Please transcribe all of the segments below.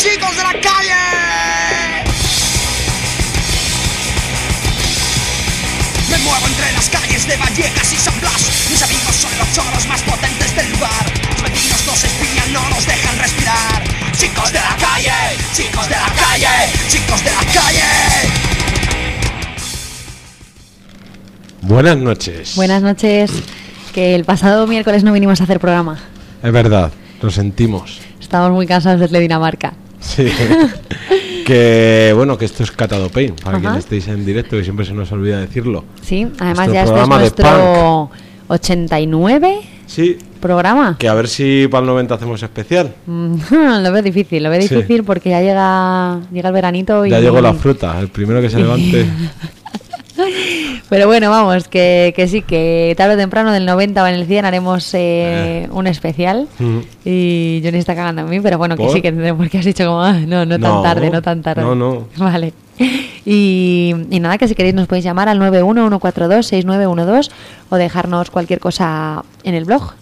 chicos de la calle. Me muevo entre las calles de Vallecas y San Blas. Mis amigos son los choros más potentes del lugar. Los vecinos nos espían, no nos dejan respirar. Chicos de la calle, chicos de la calle, chicos de la calle. Buenas noches. Buenas noches. Que el pasado miércoles no vinimos a hacer programa. Es verdad, lo sentimos. Estamos muy cansados desde Dinamarca. Sí. que bueno, que esto es Catado Pain, para Ajá. quien estéis en directo, que siempre se nos olvida decirlo. Sí, además Nuestro ya este es nuestro 89 Sí, programa. que a ver si para el 90 hacemos especial. Mm, lo veo difícil, lo veo Sí. difícil porque ya llega, llega el veranito y... Ya llegó la fruta, el primero que se levante. Pero bueno, vamos, que, que sí, que tarde o temprano del 90 o en el 100 haremos eh, un especial. Mm. Y Johnny está cagando en mí, pero bueno, que ¿Por? sí, que porque has dicho como, "Ah, no, no tan No, tarde, no tan tarde. no, no. Vale. Y, y nada, que si queréis nos podéis llamar al 911426912 o dejarnos cualquier cosa en el blog.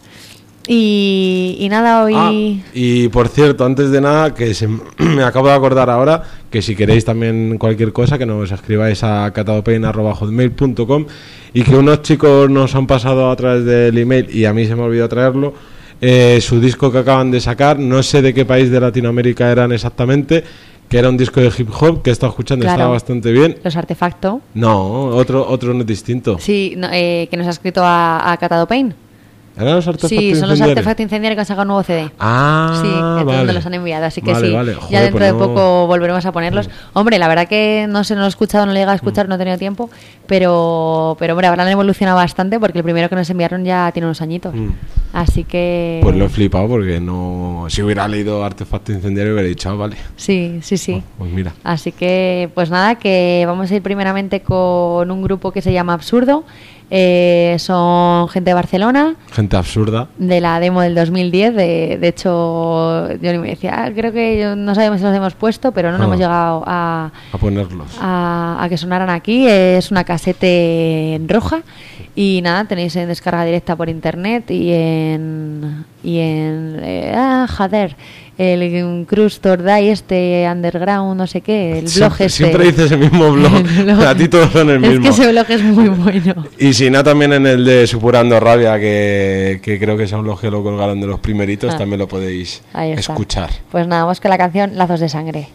Y, y nada, hoy... Ah, y por cierto, antes de nada, que se, me acabo de acordar ahora que si queréis también cualquier cosa, que nos escribáis a catadopain.hotmail.com y que unos chicos nos han pasado a través del email y a mí se me olvidó traerlo. eh, su disco que acaban de sacar, no sé de qué país de Latinoamérica eran exactamente, que era un disco de hip hop que he estado escuchando, Claro. estaba bastante bien. Los artefactos. No, otro, otro no es distinto. Sí, no, eh, que nos ha escrito a, a Catado Pain. ¿Eran los artefactos Sí, son los incendiarios? artefactos incendiarios que han sacado un nuevo CD. Ah, Sí, entonces vale. los han enviado, así que Vale, sí, vale. ya dentro pues de poco volveremos a ponerlos. Hombre, la verdad que no se nos lo he escuchado, no lo he llegado a escuchar, Mm. no he tenido tiempo, pero, pero hombre, han evolucionado bastante porque el primero que nos enviaron ya tiene unos añitos. Mm. Así que... Pues lo he flipado porque no. Si hubiera leído Artefacto Incendiario, hubiera dicho, ah, vale. Sí, sí, sí. Pues mira. Así que, pues nada, que vamos a ir primeramente con un grupo que se llama Absurdo. Eh, son gente de Barcelona, Gente absurda. de la demo del 2010. De, de hecho, Johnny me decía, "Ah, creo que yo- no sabemos si los hemos puesto, pero no, nos Ah. hemos llegado a, A ponerlos. a, a que sonaran aquí. Es una casete en roja y nada, tenéis en descarga directa por internet y en... Y en eh, ah, joder, el Cruz Tordai, este underground, no sé qué, el blog siempre, este. siempre dices el mismo blog. El blog. A ti todos son el es mismo. que ese blog es muy bueno. Y si no, también en el de Supurando Rabia, que, que creo que es un blog que lo colgaron de los primeritos, Ah. también lo podéis escuchar. Pues nada, vamos con la canción Lazos de Sangre.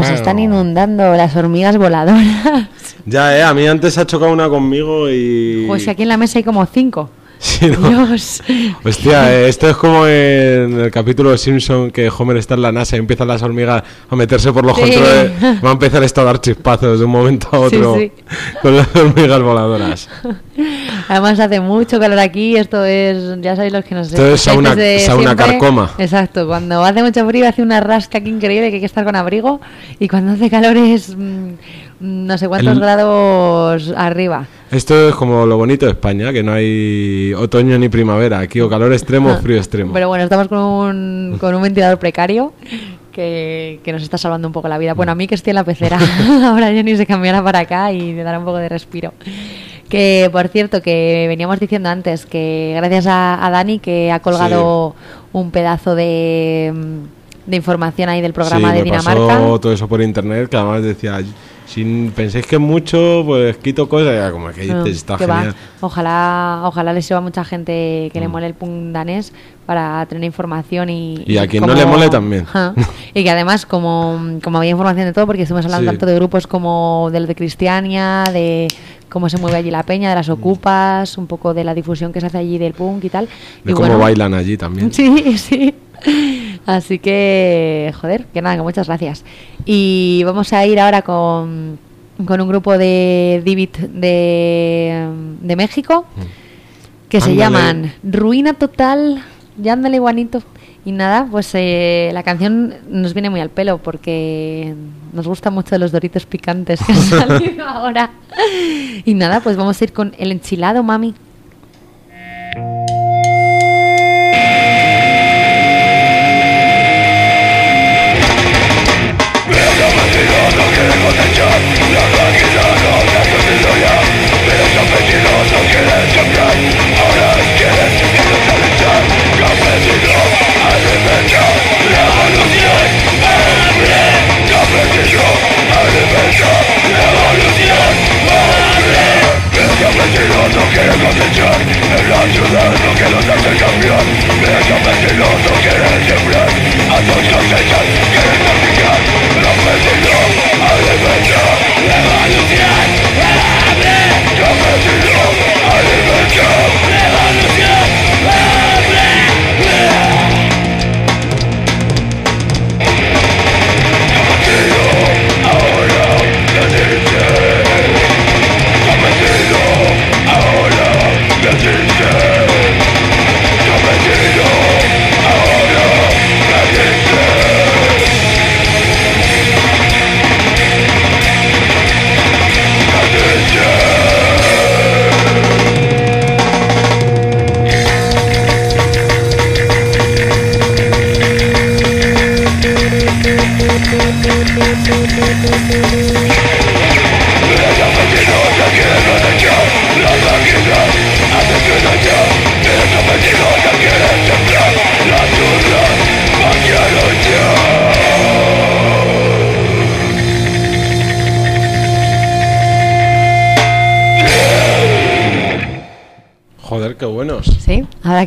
Nos están inundando las hormigas voladoras. Ya, eh, a mí antes ha chocado una conmigo y. Pues que aquí en la mesa hay como cinco. Sí, ¿no? Dios. Hostia, eh, esto es como en el capítulo de Simpson que Homer está en la NASA y empiezan las hormigas a meterse por los Sí. controles. Va a empezar esto a dar chispazos de un momento a otro sí. con las hormigas voladoras. Además hace mucho calor aquí, esto es, ya sabéis los que nos Esto es sauna- sauna carcoma. Exacto, cuando hace mucho frío hace una rasca aquí increíble que hay que estar con abrigo y cuando hace calor es mm, no sé cuántos El- grados arriba. Esto es como lo bonito de España, que no hay otoño ni primavera. Aquí o calor extremo o frío extremo. Pero bueno, estamos con un, con un ventilador precario que, que nos está salvando un poco la vida. Bueno, a mí que estoy en la pecera, ahora Jenny se cambiará para acá y me dará un poco de respiro. Que por cierto, que veníamos diciendo antes que gracias a, a Dani que ha colgado un pedazo de, de información ahí del programa Sí, de me Dinamarca. pasó todo eso por internet, que además decía, Si pensáis que es mucho, pues quito cosas. Ya, como que está que va. genial. Ojalá, ojalá les sirva a mucha gente que le Mm. mole el punk danés para tener información y... Y a quien no le mole también. Y que además, como, como había información de todo, porque estuvimos hablando Sí. tanto de grupos como del de Cristiania, de cómo se mueve allí la peña, de las ocupas, un poco de la difusión que se hace allí del punk y tal. De y cómo bueno, bailan allí también. Sí, sí. Así que, joder, que nada, que muchas gracias. Y vamos a ir ahora con, con un grupo de Divit de, de México que se llaman Ruina Total, ya ándale guanito. Y nada, pues eh, la canción nos viene muy al pelo porque nos gustan mucho los doritos picantes que han salido ahora. Y nada, pues vamos a ir con el enchilado, mami.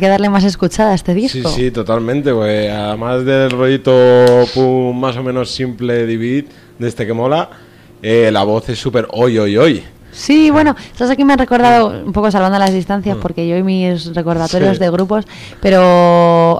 Que darle más escuchada a este Sí, disco. sí, totalmente, pues además del rollito pum, más o menos simple de beat, de este que mola, eh, la voz es súper hoy, hoy, hoy. Sí, bueno, estás aquí me han recordado, un poco salvando las distancias, porque yo y mis recordatorios Mm. Sí. de grupos, pero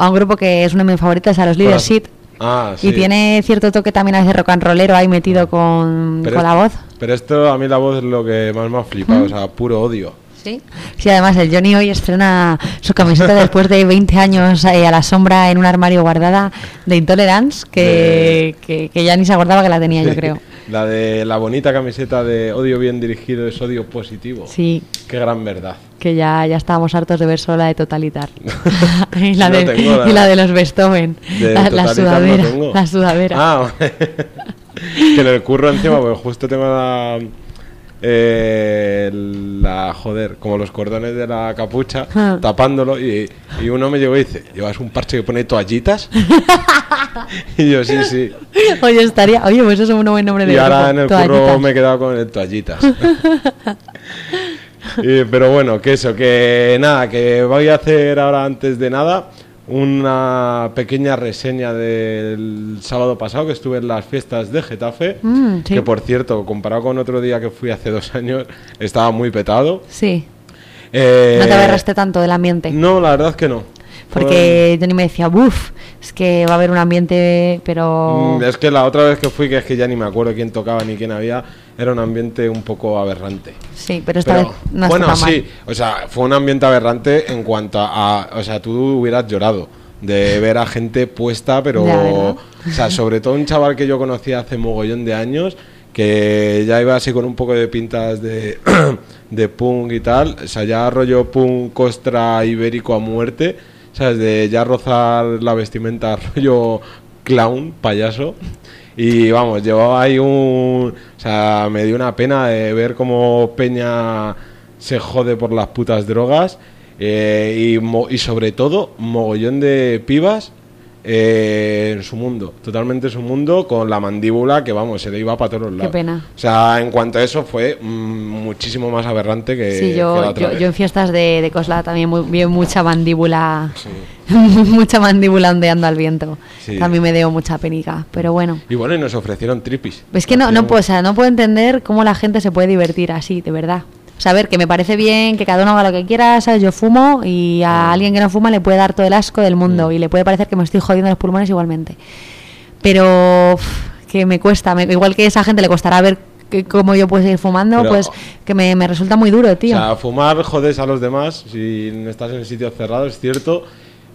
a un grupo que es uno de mis favoritos, a los Leaders ¿Cuál? Shit, Ah, sí. y tiene cierto toque también a veces rock and rollero ahí metido con, Pero con la voz. Pero esto a mí la voz es lo que más me ha flipado, o sea, puro odio. Sí. Sí, además el Johnny hoy estrena su camiseta después de 20 años eh, a la sombra en un armario guardada de Intolerance, que, que, que ya ni se acordaba que la tenía, yo creo. La de la bonita camiseta de odio bien dirigido es odio positivo. Sí, Qué gran verdad. que ya, ya estábamos hartos de ver solo la de Totalitar. y, la No de, la- y la de los Beethoven. De La, la no sudadera. tengo. la sudadera. Ah, que el curro encima, pues justo tengo la, eh, la. Joder, como los cordones de la capucha, Ah. tapándolo. Y, y uno me llegó y dice: ¿Llevas un parche que pone toallitas? y yo, sí, sí. Oye, estaría. Oye, pues eso es un buen nombre de Y ahora grupo, en el Toallitas. curro me he quedado con el toallitas. Y- pero bueno, que eso, que nada, que voy a hacer ahora antes de nada una pequeña reseña del sábado pasado que estuve en las fiestas de Getafe, Mm, sí. que por cierto, comparado con otro día que fui hace dos años, estaba muy petado. Sí. Eh, No te agarraste tanto del ambiente. No, la verdad es que no. Porque Johnny me decía, uff, es que va a haber un ambiente, pero... Mm, Es que la otra vez que fui, que es que ya ni me acuerdo quién tocaba ni quién había, era un ambiente un poco aberrante. Sí, pero esta Pero, vez no bueno, está sí, mal. o sea, fue un ambiente aberrante en cuanto a, o sea, tú hubieras llorado de ver a gente puesta, pero, o sea, sobre todo un chaval que yo conocía hace mogollón de años, que ya iba así con un poco de pintas de, de punk y tal, o sea, ya rollo punk costra ibérico a muerte, ¿sabes? De ya rozar la vestimenta rollo clown, payaso. Y vamos, llevaba ahí un... O sea, me dio una pena de ver cómo Peña se jode por las putas drogas. eh, y, y sobre todo, mogollón de pibas eh, en su mundo, totalmente en su mundo, con la mandíbula que, vamos, se le iba para todos lados. pena. O sea, en cuanto a eso, fue mm, muchísimo más aberrante que, Sí, que la yo, otra yo, vez. yo en fiestas de, de Cosla también muy, vi mucha mandíbula, mucha mandíbula ondeando al viento. Sí. También me dio mucha penica, pero bueno. Y bueno, y nos ofrecieron tripis. Es que no, no, o sea, no puedo entender cómo la gente se puede divertir así, de verdad. O sea, a ver, que me parece bien que cada uno haga lo que quiera, ¿sabes? Yo fumo y Mm. a alguien que no fuma le puede dar todo el asco del mundo y le puede parecer que me estoy jodiendo los pulmones igualmente. Pero que me cuesta, me- igual que a esa gente le costará ver que, cómo yo puedo seguir fumando, Pero- pues que me, me resulta muy duro, tío. O sea, fumar jodes a los demás si estás en sitios cerrados, es cierto,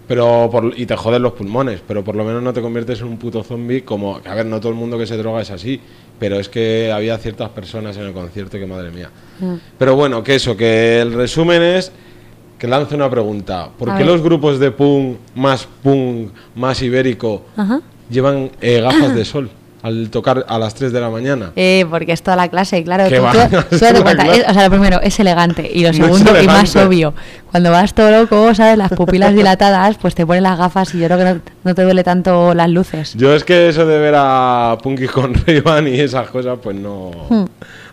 pero por- y te joden los pulmones, pero por lo menos no te conviertes en un puto zombie como, a ver, no todo el mundo que se droga es así, pero es que había ciertas personas en el concierto que madre mía. Mm. Pero bueno, que eso, que el resumen es que lance una pregunta. ¿Por A qué ver. los grupos de punk, más punk, más ibérico, Ajá. llevan eh, gafas de sol al tocar a las 3 de la mañana? Eh, porque es toda la clase, claro. Que tú- va, tú- tú es- o sea, lo primero, es elegante. Y lo No segundo, y más obvio, cuando vas todo loco, ¿sabes? Las pupilas dilatadas, pues te pones las gafas y yo creo que no, no te duele tanto las luces. Yo es que eso de ver a Punky con ray y esas cosas, pues no.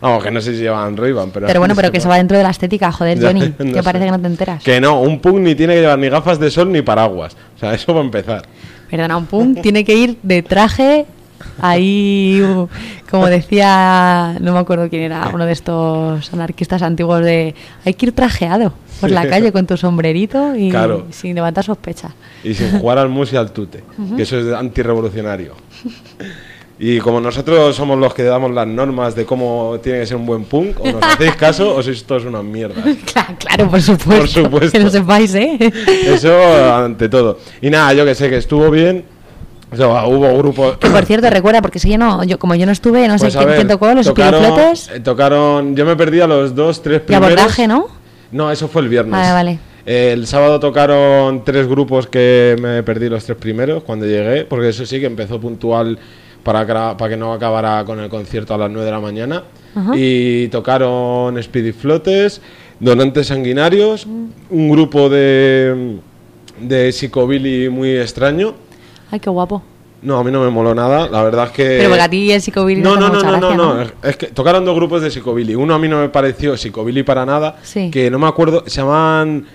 Vamos, que no sé si llevan ray pero. Hmm. Pero bueno, pero que se va dentro de la estética, joder, Ya, Johnny, no que sé. parece que no te enteras. Que no, un punk ni tiene que llevar ni gafas de sol ni paraguas. O sea, eso va a empezar. Perdona, un punk tiene que ir de traje ahí, uh, como decía, no me acuerdo quién era, uno de estos anarquistas antiguos de hay que ir trajeado por la calle con tu sombrerito y Claro. sin levantar sospecha. Y sin jugar al mus y al tute. Que eso es antirrevolucionario. Y como nosotros somos los que damos las normas de cómo tiene que ser un buen punk, o nos hacéis caso o sois todos unas mierdas. Claro, claro, por supuesto. Por supuesto. Que lo sepáis, ¿eh? Eso ante todo. Y nada, yo que sé que estuvo bien. O sea, hubo grupos. Que por cierto, recuerda, porque si yo no, yo como yo no estuve, no sé Pues a quién, tocó, los espirifletes eh, tocaron, yo me perdí a los dos, tres y primeros. abordaje, ¿no? No, eso fue el viernes. Vale, vale. Eh, el sábado tocaron tres grupos que me perdí los tres primeros cuando llegué, porque eso sí que empezó puntual para, que no acabara con el concierto a las 9 de la mañana. Ajá. Y tocaron Speedy Flotes, Donantes Sanguinarios, Mm. un grupo de, de psicobilly muy extraño. Ay, qué guapo. No, a mí no me moló nada, la verdad es que... Pero porque a ti el psicobilly no, No, no, no, no, no, no, es que tocaron dos grupos de psicobilly. Uno a mí no me pareció psicobilly para nada, Sí. que no me acuerdo, se llaman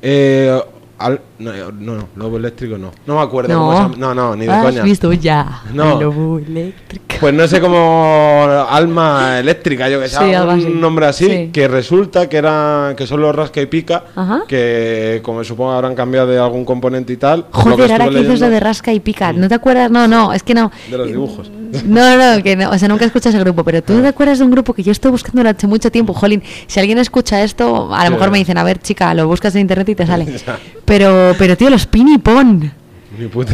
eh, al- no, no, no, lobo eléctrico no. No me acuerdo cómo se llama- No, no, ni de ¿Has coña. visto ya? No. lobo eléctrico. Pues no sé cómo alma eléctrica, yo que sé, Sí, un así. nombre así, Sí. que resulta que eran que son los rasca y pica, Ajá. que como supongo habrán cambiado de algún componente y tal. Joder, ahora que dices lo de rasca y pica, ¿no te acuerdas? No, no, es que no. de los dibujos. No, no, que no, o sea, nunca escuchas el grupo, pero tú no te acuerdas de un grupo que yo estoy buscando durante mucho tiempo, Jolín, si alguien escucha esto, a lo Sí. mejor me dicen, a ver, chica, lo buscas en internet y te sale. Pero, pero tío, los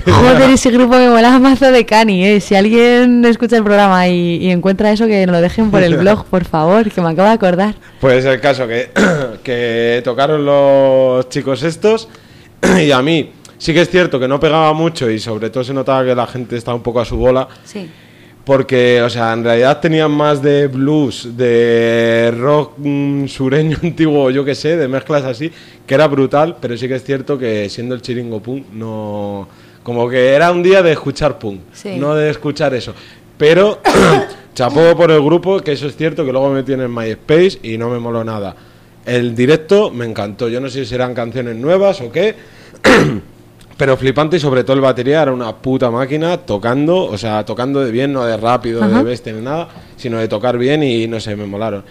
idea. Joder, ese grupo me molaba mazo de cani, eh. Si alguien escucha el programa y, y encuentra eso, que nos lo dejen por el blog, por favor, que me acabo de acordar. Pues el caso que, que tocaron los chicos estos y a mí sí que es cierto que no pegaba mucho y sobre todo se notaba que la gente estaba un poco a su bola Sí. Porque, o sea, en realidad tenían más de blues, de rock mm, sureño antiguo, yo que sé, de mezclas así, que era brutal, pero sí que es cierto que siendo el chiringo punk no... Como que era un día de escuchar punk, Sí. no de escuchar eso. Pero chapó por el grupo, que eso es cierto, que luego me metí en MySpace y no me moló nada. El directo me encantó, yo no sé si serán canciones nuevas o qué, pero flipante y sobre todo el batería era una puta máquina tocando, o sea, tocando de bien, no de rápido, Ajá. de bestia ni nada, sino de tocar bien y no sé, me molaron.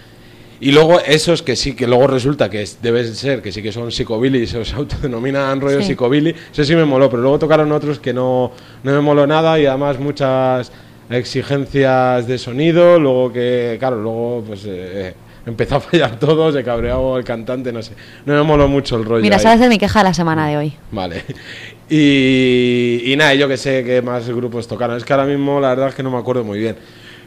Y luego esos que sí, que luego resulta que es- deben ser, que sí que son psicobilly, se os autodenominan rollo Sí. psicobilly, eso sí me moló, pero luego tocaron otros que no, no me moló nada y además muchas exigencias de sonido, luego que, claro, luego pues eh, empezó a fallar todo, se cabreó el cantante, no sé, no me moló mucho el rollo. Mira, ahí. sabes de mi queja de la semana de hoy. Vale. Y, y nada, yo que sé qué más grupos tocaron. Es que ahora mismo la verdad es que no me acuerdo muy bien.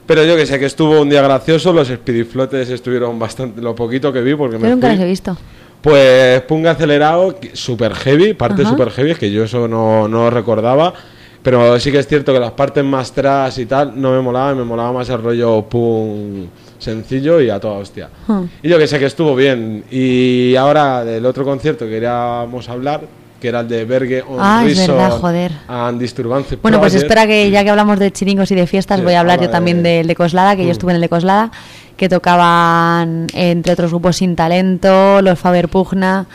Pero yo que sé que estuvo un día gracioso, los Speediflotes estuvieron bastante, lo poquito que vi porque Yo me nunca fui. los he visto. Pues Punk acelerado, super heavy, parte Ajá. super heavy, que yo eso no, no recordaba. Pero sí que es cierto que las partes más tras y tal no me molaban, me molaba más el rollo punk sencillo y a toda hostia. Hmm. Y yo que sé que estuvo bien. Y ahora del otro concierto que queríamos hablar, que era el de Berge on Ah, es verdad, joder. and Disturbance Bueno, pues espera que ya que hablamos de chiringos y de fiestas, Sí, voy a hablar habla yo también de- del de Coslada, que yo Mm. estuve en el de Coslada, que tocaban entre otros grupos Sin Talento, los Faber Pugna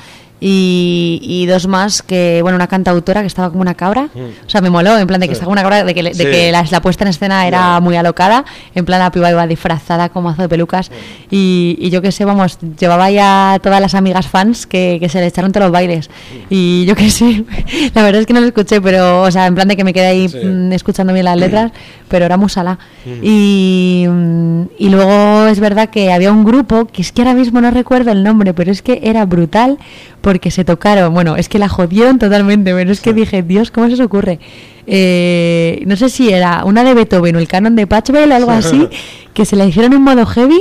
y, y dos más que, bueno, una cantautora que estaba como una cabra. O sea, me moló, en plan de que Mm. Sí. estaba una cabra, de que, de Sí. que la, la puesta en escena era Ya. muy alocada, en plan la piba iba disfrazada con mazo de pelucas y, y yo qué sé, vamos, llevaba ya todas las amigas fans que, que se le echaron todos los bailes. Y yo qué sé, la verdad es que no lo escuché, pero, o sea, en plan de que me quedé ahí Sí. mm, escuchando bien las letras, pero era musala. Y, mm, y luego es verdad que había un grupo, que es que ahora mismo no recuerdo el nombre, pero es que era brutal porque se tocaron, bueno, es que la jodieron totalmente, pero es que dije, Dios, ¿cómo se os ocurre? Eh, no sé si era una de Beethoven o el canon de Patchwell o algo así, que se la hicieron en modo heavy.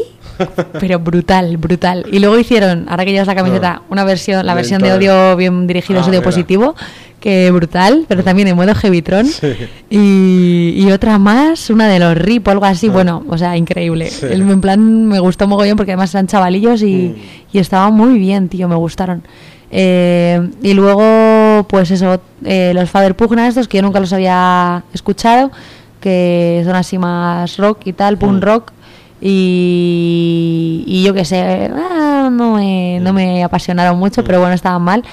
Pero brutal, brutal. Y luego hicieron, ahora que llevas la camiseta, una versión, la versión de odio bien dirigido, Ah, odio positivo, que brutal, pero también en modo heavytron. Y, y otra más, una de los RIP o algo así, bueno, o sea, increíble. Ah. Sí. El- en plan, me gustó mogollón porque además eran chavalillos y, Mm. y estaban muy bien, tío, me gustaron. Eh, y luego, pues eso, eh, los Father Pugna estos, que yo nunca los había escuchado, que son así más rock y tal, punk Mm. rock. Y, y yo qué sé, ah, no, me, no me apasionaron mucho, pero bueno, estaban mal.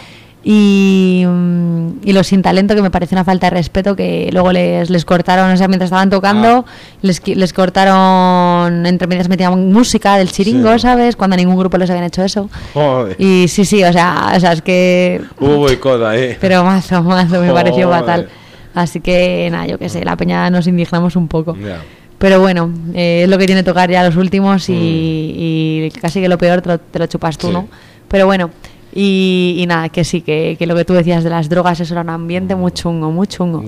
Y, mm, y los sin talento, que me parece una falta de respeto, que luego les, les cortaron, o sea, mientras estaban tocando, les, qui- les cortaron, entre medias metían música del chiringo, Sí. ¿sabes? Cuando ningún grupo les habían hecho eso. Joder. Y sí, sí, o sea, o sea es que... Hubo boicot ahí. Pero mazo, mazo, me pareció fatal. Así que, nada, yo qué sé, la peña nos indignamos un poco. Pero bueno, eh, es lo que tiene tocar ya los últimos y, y casi que lo peor te lo, te lo chupas tú, Mm. Sí. ¿no? Pero bueno, y, y nada, que sí, que, que lo que tú decías de las drogas, eso era un ambiente muy chungo, muy chungo.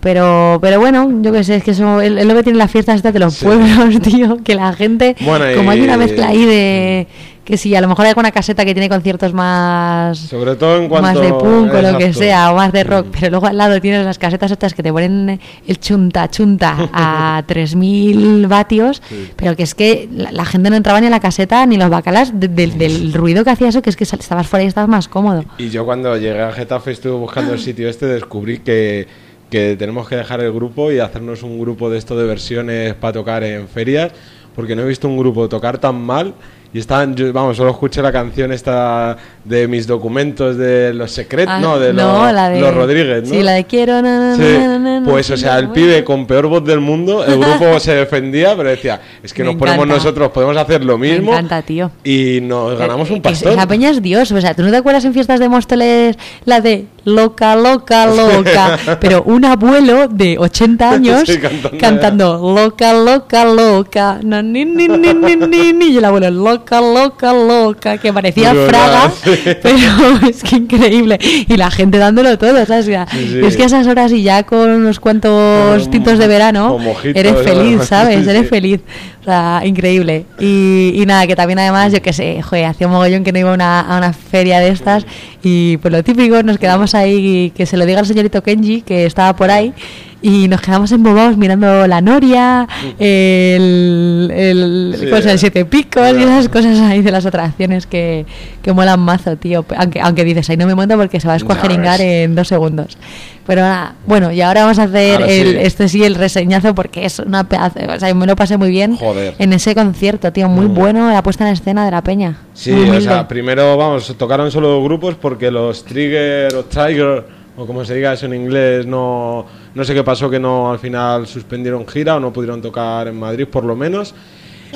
Pero, pero bueno, yo qué sé, es que eso es, lo que tienen las fiestas estas de los Sí. pueblos, tío, que la gente, Bueno, como hay una mezcla ahí de que si a lo mejor hay alguna caseta que tiene conciertos más Sobre todo en cuanto más de punk o lo que sea, o más de rock, pero luego al lado tienes las casetas estas que te ponen el chunta chunta a 3000 vatios, Sí. pero que es que la, la gente no entraba ni a la caseta ni los bacalas de- del- del ruido que hacía eso, que es que estabas fuera y estabas más cómodo. Y yo cuando llegué a Getafe estuve buscando el sitio este, descubrí que, que tenemos que dejar el grupo y hacernos un grupo de esto de versiones para tocar en ferias, porque no he visto un grupo tocar tan mal. Y estaban, yo, vamos, solo escuché la canción esta de mis documentos de los secretos, Ah, no, de, no, los, la de- los Rodríguez, ¿no? Sí, la de quiero, na, na, Sí, na, pues o sea, el pibe con peor voz del mundo, el grupo se defendía, pero decía, es que Me nos ponemos nosotros, podemos hacer lo Me mismo encanta, tío. y nos ganamos Eh, un pastón. Esa peña es Dios. O sea, ¿tú no te acuerdas en fiestas de Móstoles la de loca, loca, loca? Pero un abuelo de 80 años Sí, cantando. cantando loca, loca, loca. No, ni, ni, ni, ni, ni, ni. Y el abuelo loca, loca, loca. Que parecía Fraga, sí. pero es que increíble. Y la gente dándolo todo, ¿sabes? Sí. Es que a esas horas y ya con unos cuantos tintos de verano, eres feliz, ¿sabes? Sí, Eres feliz. O sea, increíble. Y, y nada, que también además, yo qué sé, joder, hacía un mogollón que no iba a una, a una feria de estas. Y pues lo típico, nos quedamos ahí, que se lo diga el señorito Kenji, que estaba por ahí. Y nos quedamos embobados mirando la noria, el, el, Sí, pues, el eh. siete picos y esas cosas ahí de las atracciones que, que molan mazo, tío. Aunque, aunque dices, ahí no me monto porque se va a escuajeringar ves. en dos segundos. Pero bueno, y ahora vamos a hacer Ahora el, sí. este sí, el reseñazo, porque es una pedazo. O sea, me lo pasé muy bien Joder. en ese concierto, tío. Muy Mm. bueno la puesta en escena de la peña. Sí, o sea, primero, vamos, tocaron solo grupos porque los Trigger o Tiger, o como se diga eso en inglés, no, no sé qué pasó que no al final suspendieron gira o no pudieron tocar en Madrid por lo menos.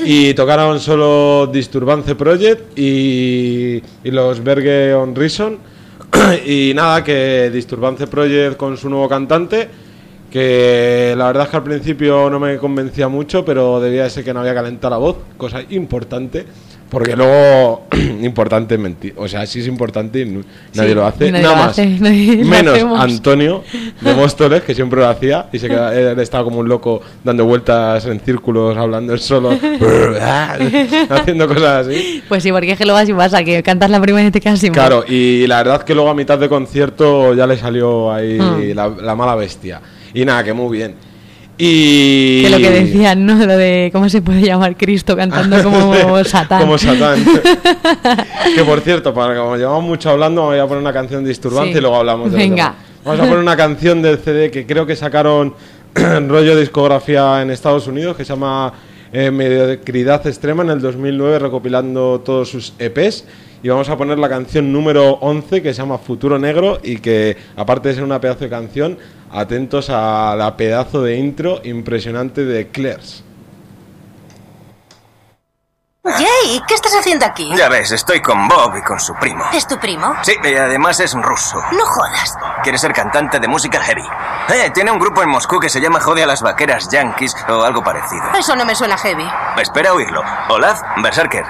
Y tocaron solo Disturbance Project y, y los Berge on Reason. y nada, que Disturbance Project con su nuevo cantante, que la verdad es que al principio no me convencía mucho, pero debía de ser que no había calentado la voz, cosa importante, porque luego importante mentir, o sea, sí es importante y nadie lo hace, nadie nada lo más, nadie menos. Antonio de Móstoles, que siempre lo hacía y se quedaba, él estaba como un loco dando vueltas en círculos, hablando él solo, haciendo cosas así. Pues sí, porque es que luego así pasa, que cantas la primera y te quedas sin. Claro, y la verdad que luego a mitad de concierto ya le salió ahí Mm. la, la mala bestia. Y nada, que muy bien. Y... Que lo que decían, ¿no? Lo de cómo se puede llamar Cristo cantando como Satán. como Satán. que por cierto, para como llevamos mucho hablando, voy a poner una canción de Disturbance Sí. y luego hablamos de Venga. Vamos a poner una canción del CD que creo que sacaron rollo discografía en Estados Unidos que se llama eh, Mediocridad Extrema en el 2009 recopilando todos sus EPs y vamos a poner la canción número 11 que se llama Futuro Negro y que aparte de ser una pedazo de canción atentos a la pedazo de intro impresionante de Claire's. Jay, ¿qué estás haciendo aquí? Ya ves, estoy con Bob y con su primo. ¿Es tu primo? Sí, y además es ruso. No jodas. Quiere ser cantante de música heavy. Eh, tiene un grupo en Moscú que se llama Jode a las Vaqueras Yankees o algo parecido. Eso no me suena heavy. Espera a oírlo. Olaf Berserker.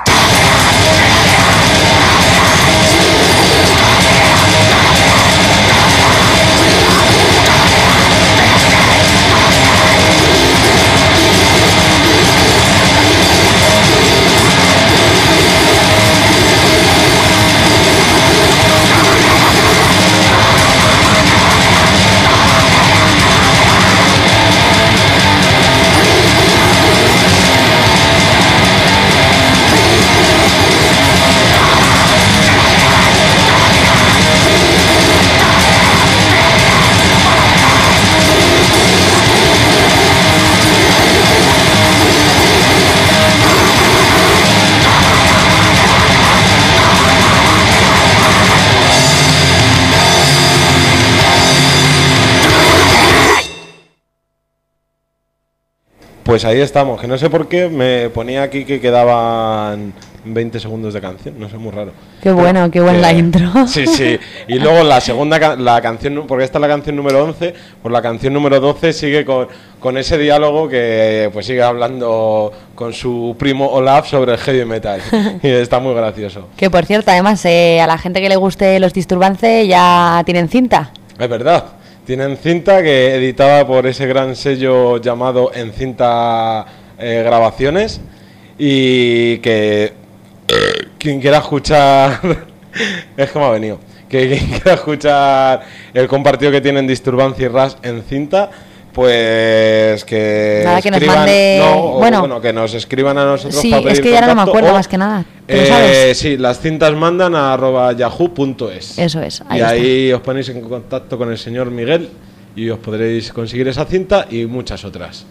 Pues ahí estamos, que no sé por qué me ponía aquí que quedaban 20 segundos de canción, no sé, muy raro. Qué bueno, qué buena la intro. Sí, sí. Y luego la segunda, la canción, porque esta es la canción número 11, pues la canción número 12 sigue con, con ese diálogo que pues sigue hablando con su primo Olaf sobre el heavy metal. y está muy gracioso. Que por cierto, además, eh, a la gente que le guste los Disturbance ya tienen cinta. Es verdad. Tienen cinta que editada por ese gran sello llamado En Cinta eh, Grabaciones y que quien quiera escuchar es que me ha venido que quien quiera escuchar el compartido que tienen Disturbancia y Ras en cinta pues que Nada, que nos mande- no, o, bueno. bueno, que nos escriban a nosotros Sí, para es pedir que ya no me acuerdo o, más que nada. ¿Tú lo eh, sabes? sí las cintas mandan a arroba yahoo.es Eso es, ahí y está. ahí os ponéis en contacto con el señor Miguel y os podréis conseguir esa cinta y muchas otras.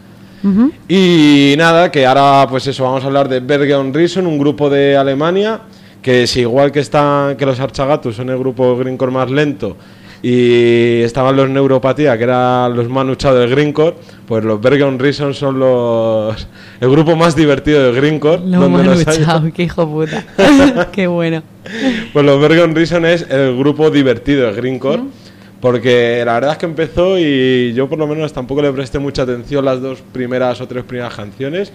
Y nada, que ahora pues eso, vamos a hablar de Bergen Reason, un grupo de Alemania que es igual que están que los Archagatus son el grupo Greencore más lento y estaban los Neuropatía, que eran los más luchados del Greencore, pues los Bergen Reason son los el grupo más divertido de Greencore. Los hay- luchado, qué hijo puta. qué bueno. pues los Bergen Reason es el grupo divertido de Greencore. Porque la verdad es que empezó y yo por lo menos tampoco le presté mucha atención las dos primeras o tres primeras canciones.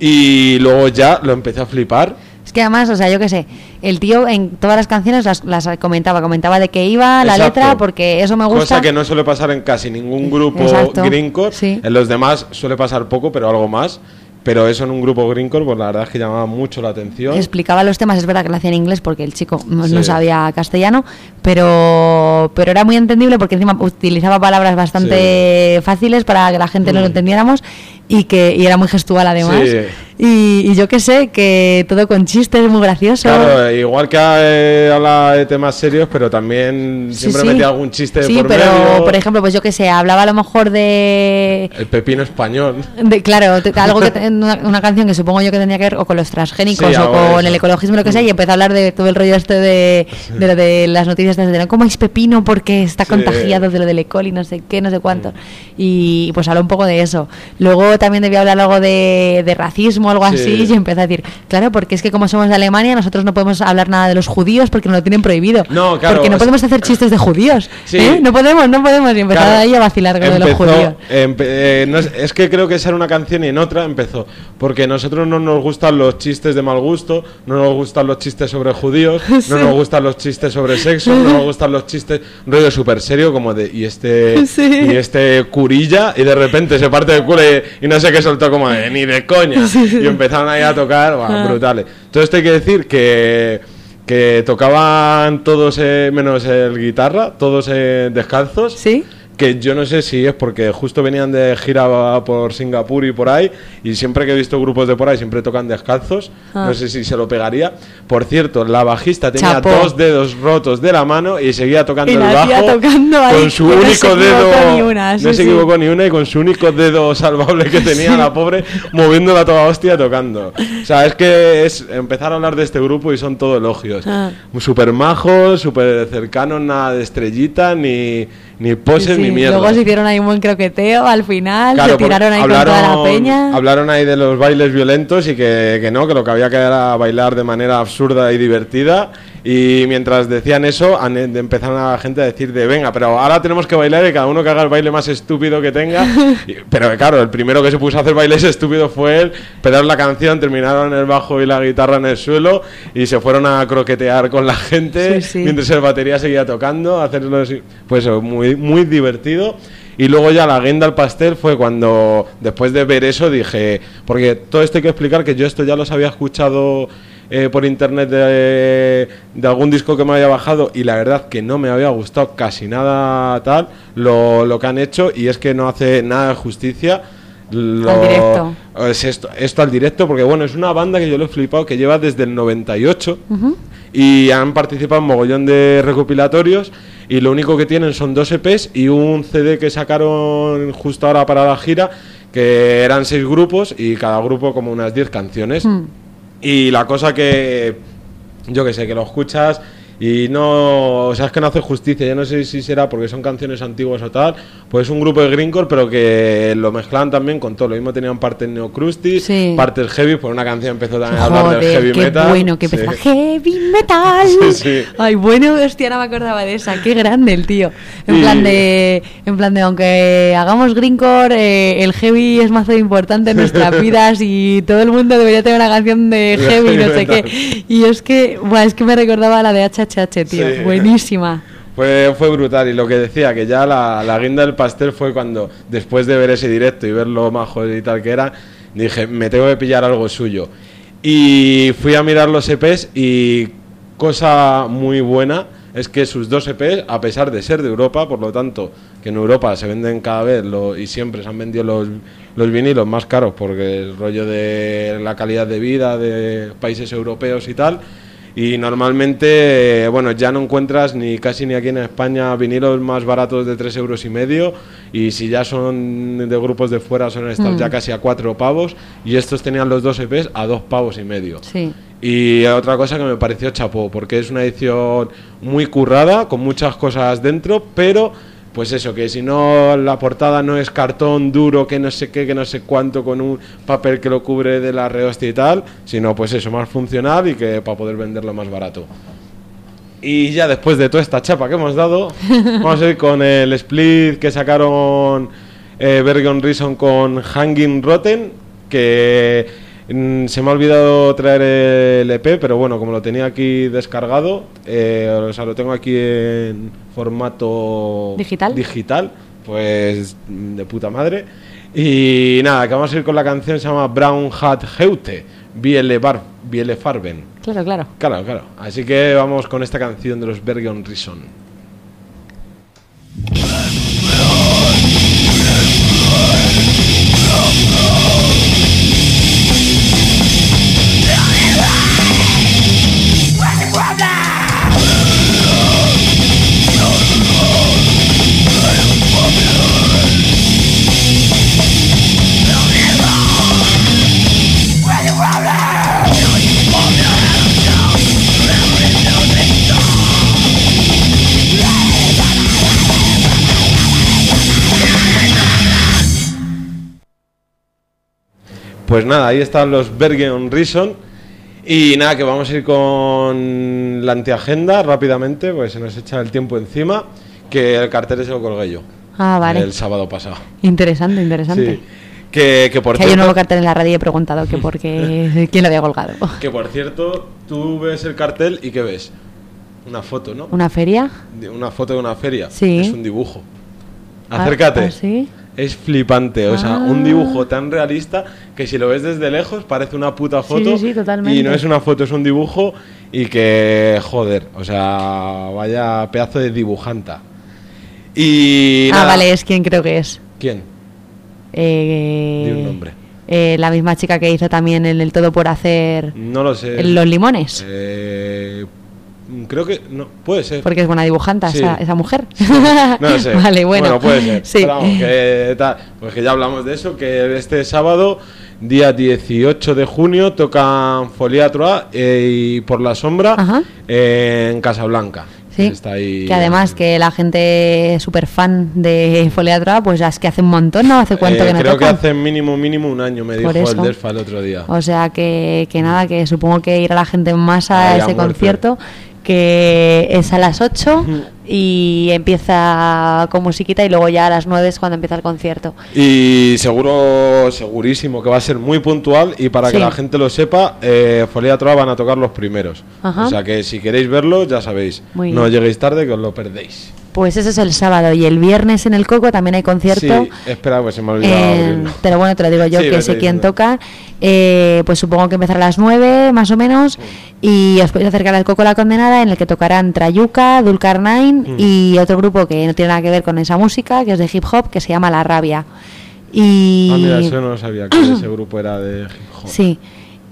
Y luego ya lo empecé a flipar. Es que además, o sea, yo qué sé, el tío en todas las canciones las, las comentaba, comentaba de qué iba, la Exacto. letra, porque eso me gusta. Cosa que no suele pasar en casi ningún grupo Exacto, Greencore. sí. En los demás suele pasar poco, pero algo más. Pero eso en un grupo Greencore, pues la verdad es que llamaba mucho la atención. explicaba los temas, es verdad que lo hacía en inglés porque el chico no, sabía castellano, pero, pero era muy entendible porque encima utilizaba palabras bastante fáciles para que la gente no lo entendiéramos y que y era muy gestual además. Mm. Sí. Y, y yo que sé, que todo con chistes, muy gracioso. Claro, igual que eh, habla de temas serios, pero también Sí, siempre sí. metía algún chiste de Sí, por pero medio. por ejemplo, pues yo que sé, hablaba a lo mejor de El pepino español. De- claro, te- algo que una, una canción que supongo yo que tenía que ver o con los transgénicos o con eso. el ecologismo lo que sea y empezó a hablar de todo el rollo este de, de lo de las noticias de ¿no? cómo es pepino porque está contagiado de lo del E. coli no sé qué no sé cuánto y pues habló un poco de eso luego también debía hablar algo de, de racismo algo Sí. así y empezó a decir claro porque es que como somos de Alemania nosotros no podemos hablar nada de los judíos porque nos lo tienen prohibido No, claro, porque no podemos hacer chistes de judíos Sí. ¿eh? no podemos no podemos y empezó Claro, ahí a vacilar con de los empezó- judíos eh, no es, es que creo que esa era una canción y en otra empezó. Porque nosotros no nos gustan los chistes de mal gusto, no nos gustan los chistes sobre judíos, no nos gustan los chistes sobre sexo, no nos gustan los chistes rollo súper serio como de y este Sí. y este curilla y de repente se parte el culo y, y no sé qué soltó como de ni de coña y empezaron ahí a tocar, brutales. Entonces esto hay que decir que que tocaban todos eh, menos el guitarra, todos eh, descalzos. Sí. Que yo no sé si es porque justo venían de gira por Singapur y por ahí, y siempre que he visto grupos de por ahí siempre tocan descalzos, Ah. no sé si se lo pegaría. Por cierto, la bajista tenía dos dedos rotos de la mano y seguía tocando Y el bajo tocando ahí, con su no único equivocó dedo, ni una, sí, no se sí. equivocó ni una y con su único dedo salvable que tenía la pobre moviéndola toda hostia tocando. O sea, es que es empezar a hablar de este grupo y son todo elogios. Ah. Súper majos, súper cercanos, nada de estrellita, ni, ni poses, Sí, ni sí. mierda. Luego se hicieron ahí un buen croqueteo al final, Claro, se tiraron ahí con toda la peña. Hablaron ahí de los bailes violentos y que, que no, que lo que había que era bailar de manera absurda y divertida. Y mientras decían eso, empezaron a la gente a decir de venga, pero ahora tenemos que bailar y cada uno que haga el baile más estúpido que tenga. Pero claro, el primero que se puso a hacer bailes estúpido fue él. Pedaron la canción, terminaron el bajo y la guitarra en el suelo y se fueron a croquetear con la gente Sí, mientras el batería seguía tocando, hacerlo así. Pues eso, muy, divertido. Y luego ya la guinda al pastel fue cuando, después de ver eso, dije, porque todo esto hay que explicar que yo esto ya los había escuchado eh, por internet de, de algún disco que me había bajado y la verdad que no me había gustado casi nada tal lo, lo que han hecho y es que no hace nada de justicia. Lo- Al directo. Es esto, esto al directo, porque bueno, es una banda que yo lo he flipado que lleva desde el 98 y han participado en mogollón de recopilatorios y lo único que tienen son dos EPs y un CD que sacaron justo ahora para la gira que eran seis grupos y cada grupo como unas 10 canciones. Y la cosa que yo que sé que lo escuchas y no o sea es que no hace justicia yo no sé si será porque son canciones antiguas o tal pues es un grupo de greencore pero que lo mezclan también con todo lo mismo tenían partes neocrusty Sí. partes heavy por una canción empezó también a hablar del heavy qué metal bueno que Sí. empezó heavy metal. Sí, sí. Ay, bueno, hostia, no me acordaba de esa. Qué grande el tío. En plan de, en plan de, aunque hagamos greencore, eh, el heavy es más importante en nuestras vidas y todo el mundo debería tener una canción de heavy, no sé qué. Y es que, buah, es que me recordaba a la de HHH, tío. Sí. Buenísima. Fue, fue brutal y lo que decía, que ya la, la guinda del pastel fue cuando, después de ver ese directo y ver lo majos y tal que era, dije, me tengo que pillar algo suyo. Y fui a mirar los EPs y cosa muy buena es que sus dos EPs, a pesar de ser de Europa, por lo tanto, que en Europa se venden cada vez y siempre se han vendido los, los vinilos más caros porque el rollo de la calidad de vida de países europeos y tal, y normalmente, bueno, ya no encuentras ni casi ni aquí en España vinilos más baratos de 3 euros y medio. Y si ya son de grupos de fuera, suelen estar ya casi a 4 pavos. Y estos tenían los dos EPs a 2 pavos y medio. Sí. Y otra cosa que me pareció chapó, porque es una edición muy currada, con muchas cosas dentro, pero pues eso, que si no la portada no es cartón duro, que no sé qué, que no sé cuánto, con un papel que lo cubre de la rehostia y tal, sino pues eso, más funcional y que para poder venderlo más barato. Y ya después de toda esta chapa que hemos dado, vamos a ir con el split que sacaron eh, Bergen Reason con Hanging Rotten, que mm, se me ha olvidado traer el EP, pero bueno, como lo tenía aquí descargado, eh, o sea, lo tengo aquí en formato ¿Digital? digital, pues de puta madre. Y nada, que vamos a ir con la canción, se llama Brown Hat Heute, Biele, Bar, Biele Farben. Claro, claro. Claro, claro. Así que vamos con esta canción de los Bergen Reason. Pues nada, ahí están los Bergen Reason. Y nada, que vamos a ir con la antiagenda rápidamente, pues se nos echa el tiempo encima. Que el cartel se lo colgué yo. Ah, vale. El sábado pasado. Interesante, interesante. Sí. Que, que por Que hay un cierto, nuevo cartel en la radio y he preguntado que por qué, quién lo había colgado. que por cierto, tú ves el cartel y ¿qué ves? Una foto, ¿no? ¿Una feria? Una foto de una feria. Sí. Es un dibujo. Ah, Acércate. ah, ¿sí? Es flipante, o sea, Ah. un dibujo tan realista que si lo ves desde lejos parece una puta Sí, foto. sí, sí, totalmente. Y no es una foto, es un dibujo y que, joder, o sea, vaya pedazo de dibujanta. Y ah, nada. vale, es quien creo que es. ¿Quién? Eh, Di un nombre. eh, la misma chica que hizo también en el todo por hacer No lo sé. los limones. Eh, creo que no, puede ser. Porque es buena dibujanta Sí. esa, esa mujer. No lo sé. vale, bueno. puede ser. Sí. Pero vamos, que tal, pues que ya hablamos de eso, que este sábado, día 18 de junio, tocan Folia Troa eh, y Por la Sombra eh, en Casablanca. Sí, Está ahí, que además que la gente súper fan de Foliatra, pues ya es que hace un montón, ¿no? ¿Hace cuánto eh, que no Creo tocan? que hace mínimo, mínimo un año, me dijo eso. el Desfa el otro día. O sea que, que nada, que supongo que irá la gente en masa Ahí a a ese concierto, que es a las 8 y empieza con musiquita y luego ya a las 9 es cuando empieza el concierto. Y seguro, segurísimo que va a ser muy puntual y para que la gente lo sepa, eh, Folia Troa van a tocar los primeros. Ajá. O sea que si queréis verlo, ya sabéis, Muy no bien. lleguéis tarde que os lo perdéis. Pues ese es el sábado y el viernes en el Coco también hay concierto. Sí, espera, pues se me ha olvidado Eh, pero bueno, te lo digo yo, Sí, que sé quién toca. Eh, pues supongo que empezará a las 9 más o menos. Y os podéis acercar al Coco La Condenada, en el que tocarán Trayuca, Dulcarnine Mm. y otro grupo que no tiene nada que ver con esa música, que es de hip hop, que se llama La Rabia. Y. Ah, mira, eso no lo sabía, que ese grupo era de hip hop. Sí.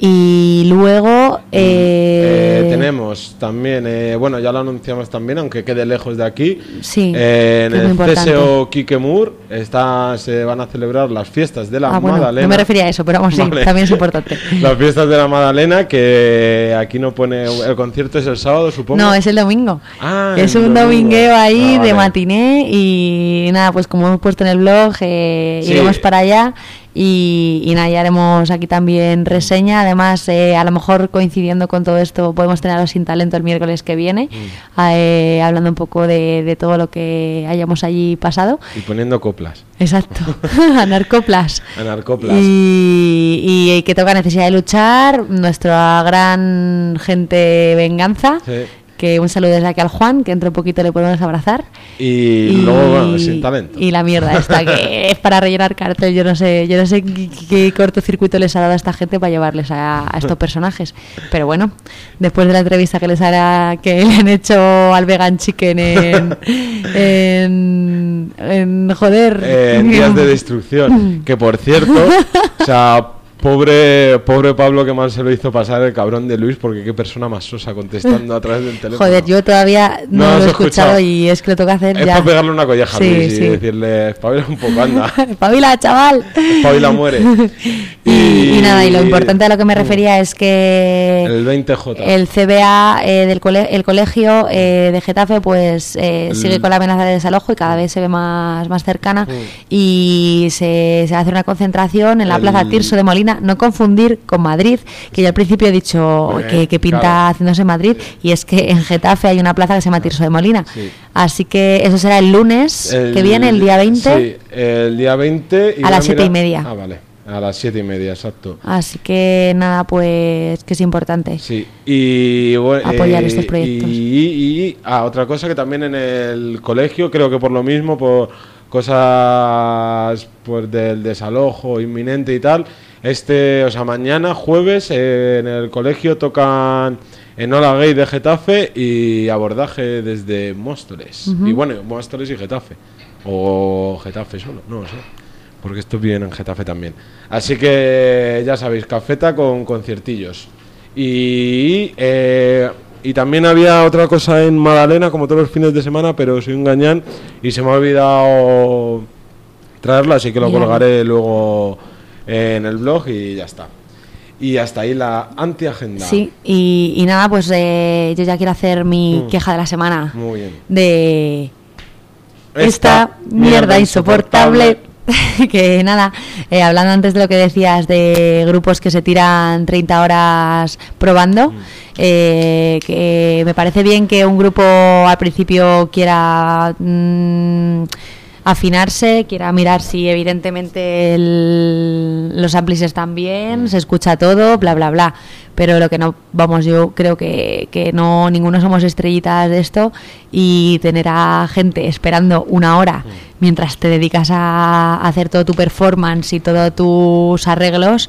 Y luego. Eh, Eh, tenemos también, eh, bueno, ya lo anunciamos también, aunque quede lejos de aquí. Sí, eh, en el. CSO Kikemur está, se van a celebrar las fiestas de la Ah, bueno, Magdalena. no me refería a eso, pero vamos, sí, Vale. también es importante. Las fiestas de la Magdalena, que aquí no pone. El concierto es el sábado, supongo. No, es el domingo. Ah, es el un domingo. domingueo ahí Ah, de matiné y nada, pues como hemos puesto en el blog, eh, Sí. iremos para allá y, y nada, ya haremos aquí también reseña. Además, eh, a lo mejor coincidiendo con todo esto, podemos tener a los sin talento el miércoles que viene, Mm. eh, hablando un poco de, de todo lo que hayamos allí pasado. Y poniendo coplas. Exacto, anarcoplas. Anarcoplas. Y, y que toca necesidad de luchar, nuestra gran gente venganza. Sí. Que un saludo desde aquí al Juan, que entre un poquito le podemos abrazar. Y, luego, bueno, sin talento. Y la mierda esta, que es para rellenar cartel. Yo no sé, yo no sé qué, qué cortocircuito les ha dado a esta gente para llevarles a, a estos personajes. Pero bueno, después de la entrevista que les hará, que le han hecho al vegan chicken en, en, en- joder. Eh, en días de destrucción. Que por cierto, o sea, pobre, pobre Pablo que mal se lo hizo pasar el cabrón de Luis, porque qué persona más sosa contestando a través del teléfono. Joder, yo todavía no, No lo he escuchado, escuchado. y es que lo que hacer Es ya. para pegarle una colleja a Sí, Luis sí. y decirle, espabila un poco, anda. Pabila, chaval. Espabila muere. Y, y nada, y lo importante a lo que me refería es que El 20J. el CBA eh, del cole- el colegio eh, de Getafe pues eh, El- sigue con la amenaza de desalojo y cada vez se ve más, más cercana y se, se hacer una concentración en la El- plaza Tirso de Molina, no confundir con Madrid, que yo al principio he dicho que, que pinta claro. haciéndose Madrid y es que en Getafe hay una plaza que se llama Tirso de Molina. Sí. Así que eso será el lunes El- que viene, el día 20. Sí, el día 20. y A las voy siete y mirar- media. Ah, vale. A las 7 y media, exacto. Así que nada, pues que es importante. Sí, y bueno, Apoyar eh, estos proyectos. Y, y- y- ah, otra cosa que también en el colegio, creo que por lo mismo, por cosas pues del desalojo inminente y tal, este, o sea, mañana jueves eh, en el colegio tocan Enola Gay de Getafe y abordaje desde Móstoles. Y bueno, Móstoles y Getafe. O Getafe solo, no lo sé. Porque estos viven en Getafe también. Así que ya sabéis, cafeta con conciertillos. Y, eh, y también había otra cosa en Madalena, como todos los fines de semana, pero soy un gañán y se me ha olvidado traerlo, así que lo colgaré luego en el blog y ya está. Y hasta ahí la antiagenda. Sí, y, y nada, pues eh, yo ya quiero hacer mi Mm. queja de la semana. Muy bien. De esta mierda insoportable. que nada, eh, hablando antes de lo que decías de grupos que se tiran 30 horas probando, eh, que me parece bien que un grupo al principio quiera mm, afinarse, quiera mirar si evidentemente el- los amplis están bien, se escucha todo, bla, bla, bla. Pero lo que no, vamos, yo creo que, que no, ninguno somos estrellitas de esto y tener a gente esperando una hora mientras te dedicas a hacer todo tu performance y todos tus arreglos,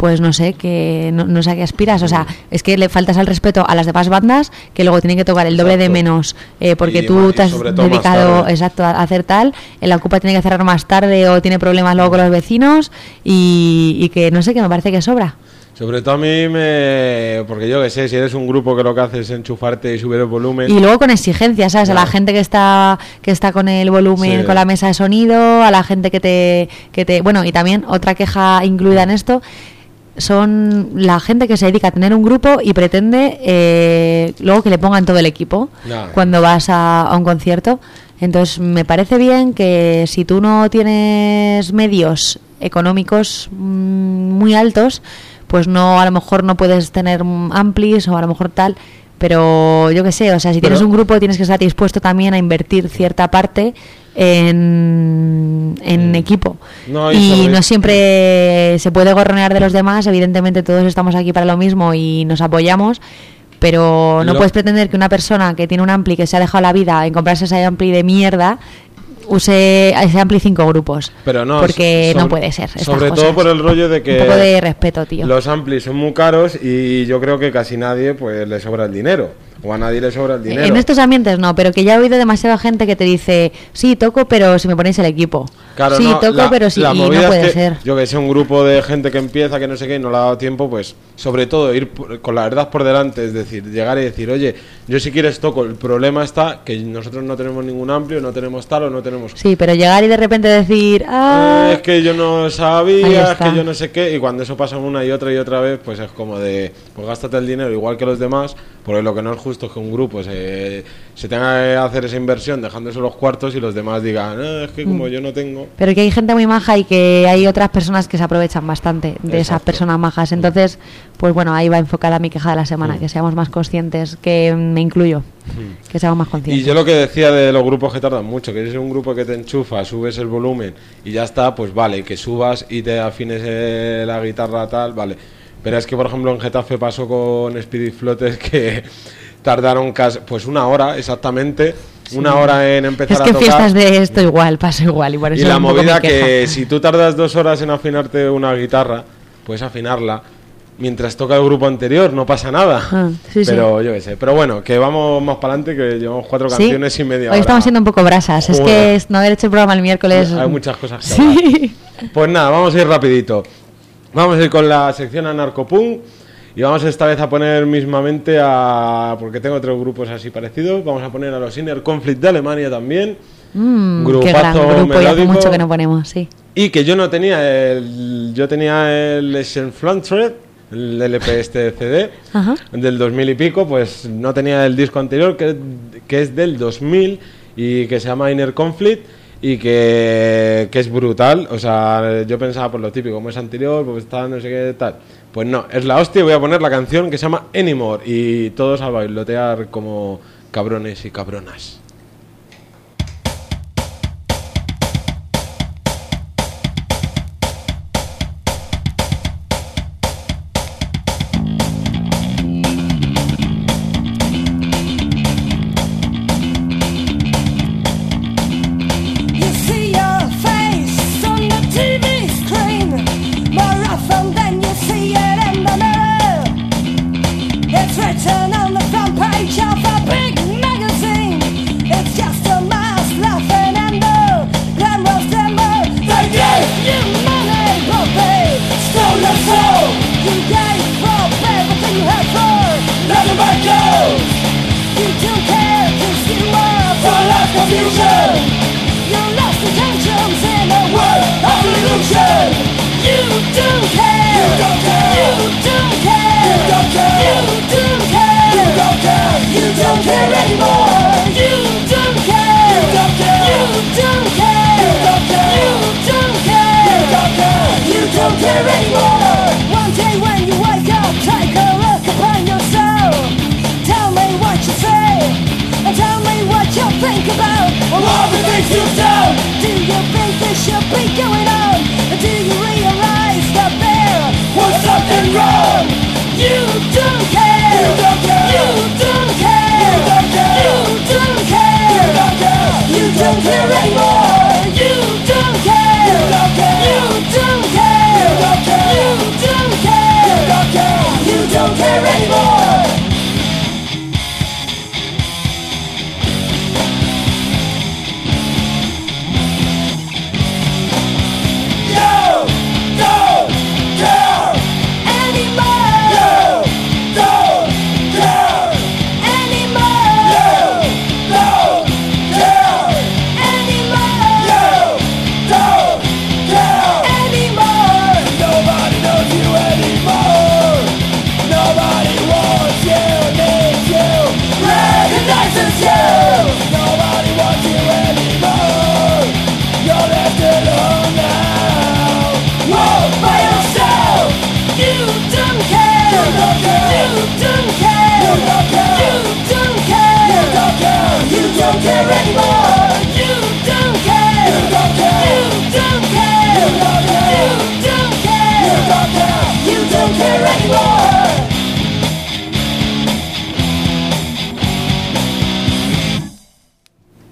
pues no sé, que no, no sé a qué aspiras. O sea, es que le faltas al respeto a las demás bandas que luego tienen que tocar el doble de menos eh, porque Y tú te has dedicado exacto a hacer tal. En la Ocupa tiene que cerrar más tarde o tiene problemas luego con los vecinos y, y que no sé, que me parece que sobra. Sobre todo a mí me... Porque yo que sé, si eres un grupo que lo que hace es enchufarte y subir el volumen... Y luego con exigencias, ¿sabes? A la gente que está que está con el volumen, Sí. con la mesa de sonido, a la gente que te que te bueno, y también otra queja incluida en esto son la gente que se dedica a tener un grupo y pretende eh, luego que le pongan todo el equipo cuando vas a, a un concierto. Entonces me parece bien que si tú no tienes medios económicos mm, muy altos, pues no a lo mejor no puedes tener amplis o a lo mejor tal, pero yo qué sé, o sea, si Pero- tienes un grupo tienes que estar dispuesto también a invertir cierta parte en, en equipo. Mm. No, y y sobre- no siempre se puede gorronear de los demás, evidentemente todos estamos aquí para lo mismo y nos apoyamos. Pero no Lo- puedes pretender que una persona que tiene un ampli que se ha dejado la vida en comprarse ese ampli de mierda use ese ampli cinco grupos. Pero no, porque sobre- no puede ser. Sobre cosas. todo por el rollo de que... Un poco de respeto, tío. Los amplis son muy caros y yo creo que casi nadie pues le sobra el dinero. O a nadie le sobra el dinero. En estos ambientes no, pero que ya he oído demasiada gente que te dice, sí, toco, pero si me ponéis el equipo. Claro, sí, no, toco, la- pero sí, y no es puede que, ser. Yo que sé, un grupo de gente que empieza, que no sé qué, y no le ha dado tiempo, pues sobre todo ir por- con la verdad por delante, es decir, llegar y decir, oye, yo si quieres toco, el problema está que nosotros no tenemos ningún amplio, no tenemos tal o no tenemos... Sí, pero llegar y de repente decir, ah, "Eh, es que yo no sabía, es que yo no sé qué, y cuando eso pasa una y otra y otra vez, pues es como de, pues gástate el dinero igual que los demás, porque lo que no es justo es que un grupo se, se tenga que hacer esa inversión dejándose los cuartos y los demás digan, "Ah, es que como Mm. yo no tengo... pero que hay gente muy maja y que hay otras personas que se aprovechan bastante de esas personas majas. Entonces, pues bueno, ahí va enfocada mi queja de la semana, que seamos más conscientes, que me incluyo, que seamos más Y conscientes. yo lo que decía de los grupos que tardan mucho, que es un grupo que te enchufa, subes el volumen y ya está, pues vale, que subas y te afines eh, la guitarra tal, vale. Pero es que, por ejemplo, en Getafe pasó con Spirit Flotes que tardaron casi, pues una hora exactamente, una hora en empezar Es a que en tocar. fiestas de esto igual, pasa igual. Y, por y la movida que si tú tardas dos horas en afinarte una guitarra, puedes afinarla mientras toca el grupo anterior, no pasa nada. Ah, sí, sí. pero yo qué sé. Pero bueno, que vamos más para adelante, que llevamos cuatro Sí. canciones y media Hoy hora. estamos siendo un poco brasas. Es Joder. que es no haber hecho el programa el miércoles. Hay muchas cosas que Sí. Pues nada, vamos a ir rapidito. Vamos a ir con la sección Anarcopunk y vamos esta vez a poner mismamente a... porque tengo tres grupos así parecidos, vamos a poner a los Inner Conflict de Alemania también. Mm, qué Grupazo gran grupo, melódico. mucho que no ponemos, sí. Y que yo no tenía el... Yo tenía el Schönflanzred, el LP este CD, Ajá. del 2000 y pico, pues no tenía el disco anterior, que, que es del 2000 y que se llama Inner Conflict y que, que es brutal. O sea, yo pensaba por lo típico, como es anterior, pues está no sé qué tal. Pues no, es la hostia voy a poner la canción que se llama Anymore y todos a bailotear como cabrones y cabronas.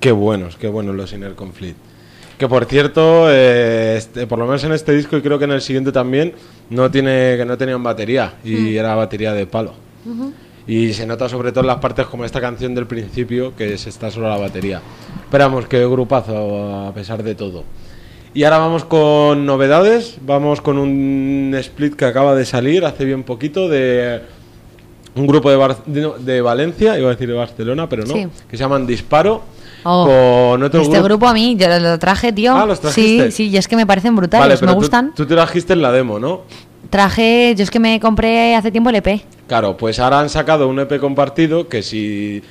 Qué buenos, qué buenos los Inner Conflict. Que por cierto, eh, este- por lo menos en este disco y creo que en el siguiente también, no tiene que no tenían batería y era batería de palo. Y se nota sobre todo en las partes como esta canción del principio, que se está solo la batería. Esperamos que grupazo a pesar de todo. Y ahora vamos con novedades, vamos con un split que acaba de salir hace bien poquito de un grupo de, Bar- de, de Valencia, iba a decir de Barcelona, pero no, Sí. que se llaman Disparo, Oh, con otro este grupo a mí, yo lo traje, tío. Ah, ¿los trajiste? Sí, sí, y es que me parecen brutales, Vale, me pero tú- gustan. Tú, te trajiste en la demo, ¿no? Traje, yo es que me compré hace tiempo el EP. Claro, pues ahora han sacado un EP compartido que si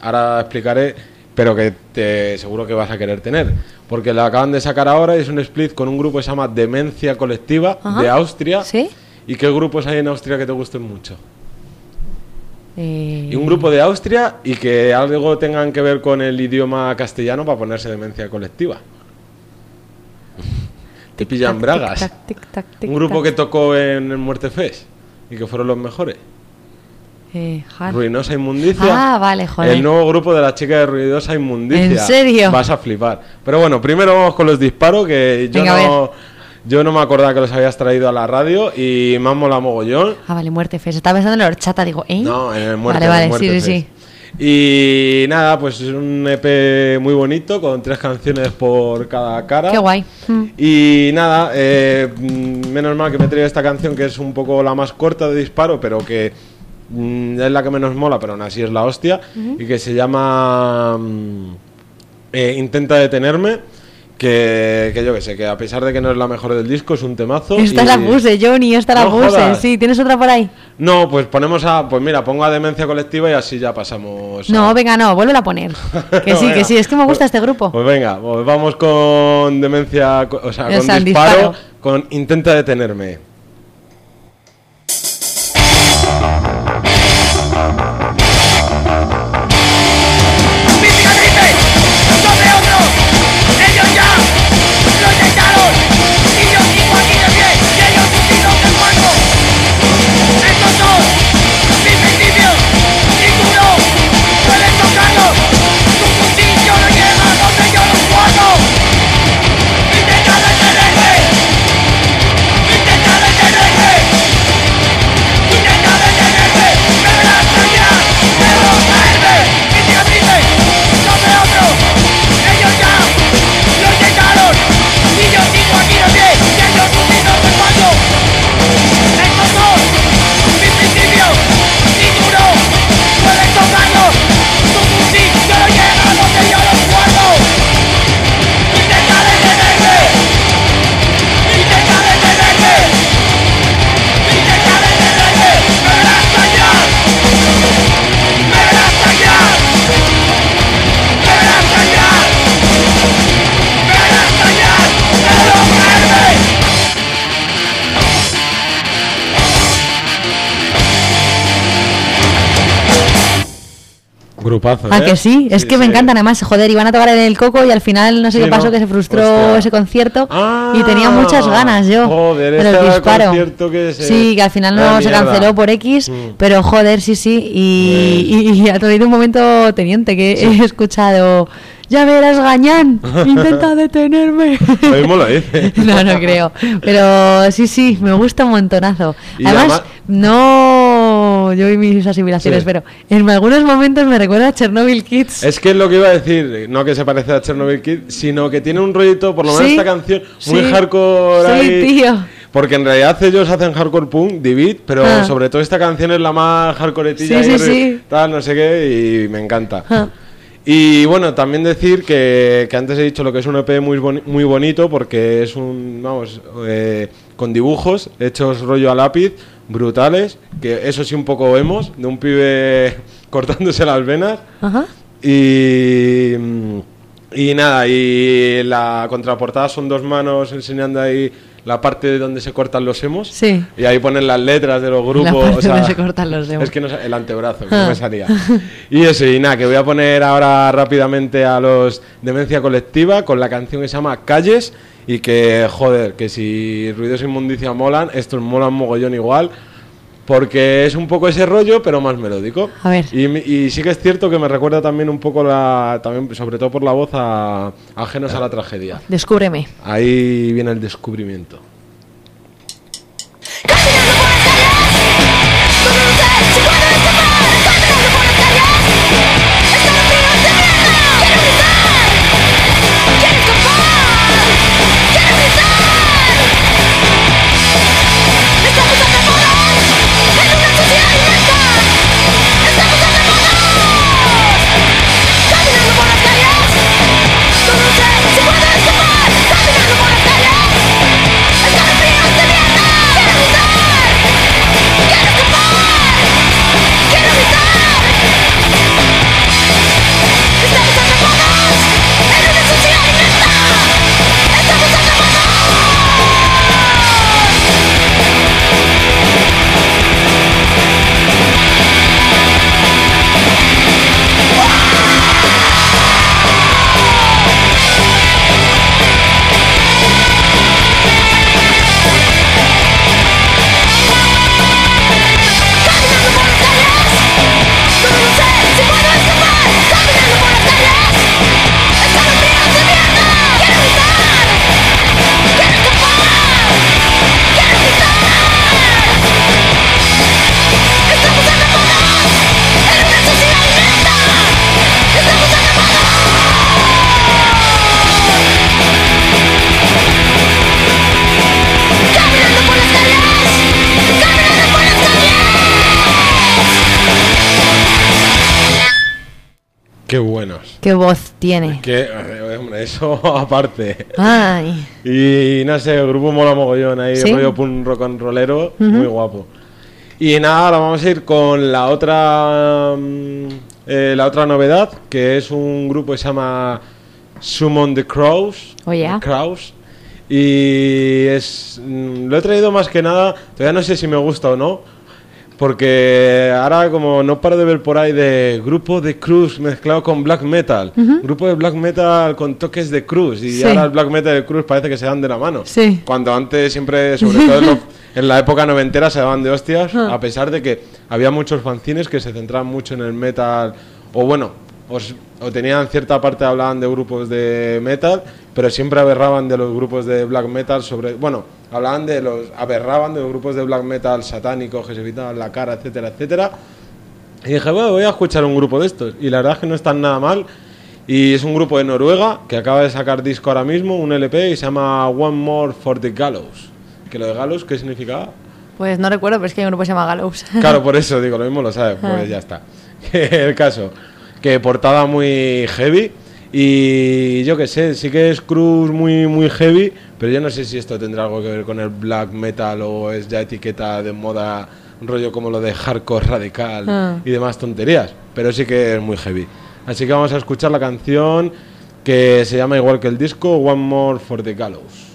ahora explicaré, pero que te, seguro que vas a querer tener, porque lo acaban de sacar ahora y es un split con un grupo que se llama Demencia Colectiva Ajá. de Austria. ¿Sí? ¿Y qué grupos hay en Austria que te gusten mucho? Eh, Y un grupo de Austria y que algo tengan que ver con el idioma castellano para ponerse Demencia Colectiva. Te pillan bragas. Un grupo que tocó en el Muerte Fest y que fueron los mejores. Eh, Ruinosa Inmundicia. Ah, vale, joder. El nuevo grupo de la chica de Ruidosa Inmundicia. ¿En serio? Vas a flipar. Pero bueno, primero vamos con los disparos, que yo Venga, a no, yo no me acordaba que los habías traído a la radio y me han molado mogollón. Ah, vale, muerte fest. Estaba pensando en la horchata, digo, ¿eh? No, en el Muerte Vale, vale, Muerte sí, sí, Fest. sí. Y nada, pues es un EP muy bonito, con tres canciones por cada cara. Qué guay. Mm. Y nada, eh, mm, menos mal que me he traído esta canción que es un poco la más corta de disparo, pero que mm, es la que menos mola, pero aún así es la hostia. Y que se llama mm, eh, Intenta detenerme. Que, que yo que sé, que a pesar de que no es la mejor del disco, es un temazo. Esta y- la puse, Johnny, esta la puse. jodas. Sí, ¿tienes otra por ahí? No, pues ponemos a. Pues mira, pongo a Demencia Colectiva y así ya pasamos. a- No, venga, no, vuélvela a poner. Que sí, Venga. que sí, es que me gusta este grupo. Pues venga, pues vamos con demencia, o sea, con disparo. con intenta detenerme. Grupazo, Ah, ¿eh? que sí, es que me sí. encantan además, joder, iban a tocar en el coco y al final no sé Sí, qué pasó, ¿no? que se frustró Hostia. ese concierto Ah, y tenía muchas ganas yo joder, de este el disparos. concierto que se- Sí, que al final Ah, no se canceló por X, Mm. pero joder, sí, sí, y, y, y ha tenido un momento teniente que he escuchado, ya verás, Gañán, intenta detenerme. Lo mismo lo dice. No, no creo. Pero sí, sí, me gusta un montonazo. Además- no yo y mis asimilaciones, Sí. pero en algunos momentos me recuerda a Chernobyl Kids. Es que es lo que iba a decir, no que se parece a Chernobyl Kid, sino que tiene un rollito, por lo menos Sí, esta canción, muy sí. hardcore Sí, ahí. tío. Porque en realidad ellos hacen hardcore punk, Divid, pero Ah. sobre todo esta canción es la más hardcoreetilla Sí, y tal, no sé qué, y me encanta. Ah. Y bueno, también decir que, que antes he dicho lo que es un EP muy, boni- muy bonito porque es un, vamos, eh, con dibujos hechos rollo a lápiz, brutales, que eso sí un poco vemos, de un pibe cortándose las venas. Ajá. Y, y nada, y la contraportada son dos manos enseñando ahí la parte de donde se cortan los hemos. Sí. Y ahí ponen las letras de los grupos. La parte o sea, donde se cortan los emos. Es que no, el antebrazo, que Ah. no me salía. Y eso, y nada, que voy a poner ahora rápidamente a los Demencia Colectiva con la canción que se llama Calles. Y que, joder, que si Ruidos e Inmundicia molan, estos molan mogollón igual. Porque es un poco ese rollo, pero más melódico. A ver. Y, y sí que es cierto que me recuerda también un poco, la, también, sobre todo por la voz, a Ajenos a la Tragedia. Descúbreme. Ahí viene el descubrimiento. Qué buenos. ¿Qué voz tiene? Que, eh, hombre, eso aparte. Ay. Y no sé, el grupo mola mogollón ahí, ¿Sí? rollo punk rock and rollero, muy guapo. Y nada, ahora vamos a ir con la otra mm, eh, la otra novedad, que es un grupo que se llama Summon the Crows. Oh, yeah. The Crows. Y es mm, lo he traído más que nada, todavía no sé si me gusta o no, porque ahora como no paro de ver por ahí de grupo de cruz mezclado con black metal, grupo de black metal con toques de cruz y Sí. ahora el black metal y el cruz parece que se dan de la mano. Sí. Cuando antes siempre, sobre todo en, lo- en la época noventera, se daban de hostias, Ah. a pesar de que había muchos fanzines que se centraban mucho en el metal, o bueno, o, s- o tenían cierta parte, hablaban de grupos de metal, pero siempre aberraban de los grupos de black metal sobre, bueno, hablaban de los, aberraban de los grupos de black metal satánicos que se pintaban la cara, etcétera, etcétera. Y dije, bueno, voy a escuchar un grupo de estos. Y la verdad es que no están nada mal. Y es un grupo de Noruega que acaba de sacar disco ahora mismo, un LP, y se llama One More for the Gallows. Que lo de Gallows, ¿qué significaba? Pues no recuerdo, pero es que hay un grupo que se llama Gallows. Claro, por eso digo, lo mismo lo sabes, Ah. pues ya está. El caso, que portada muy heavy. Y yo qué sé, sí que es cruz muy, muy heavy, pero yo no sé si esto tendrá algo que ver con el black metal o es ya etiqueta de moda, un rollo como lo de hardcore radical Ah. y demás tonterías, pero sí que es muy heavy. Así que vamos a escuchar la canción que se llama igual que el disco, One More for the Gallows.